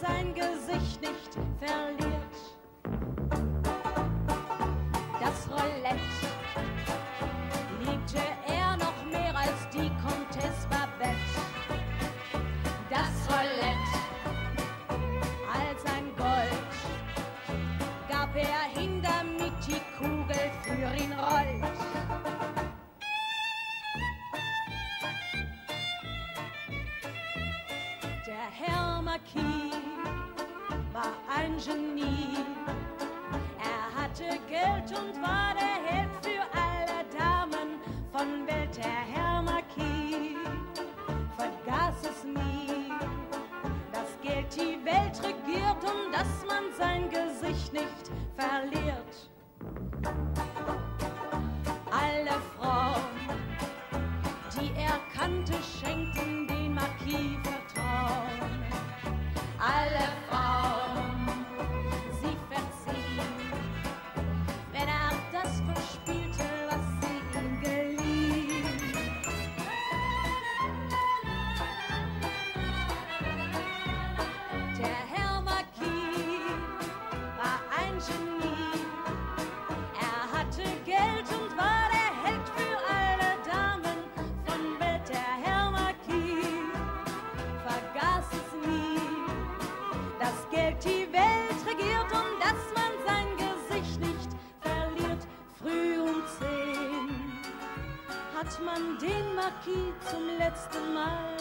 sein Gesicht nicht verliert. Das Reue Marquis war ein Genie. Er hatte Geld und war der Held für alle Damen von Welt. Der Herr Marquis vergaß es nie, dass Geld die Welt regiert und dass man sein Gesicht nicht verliert. Alle Frauen, die er kannte, schenkten den Marquis hat man den Marquis zum letzten Mal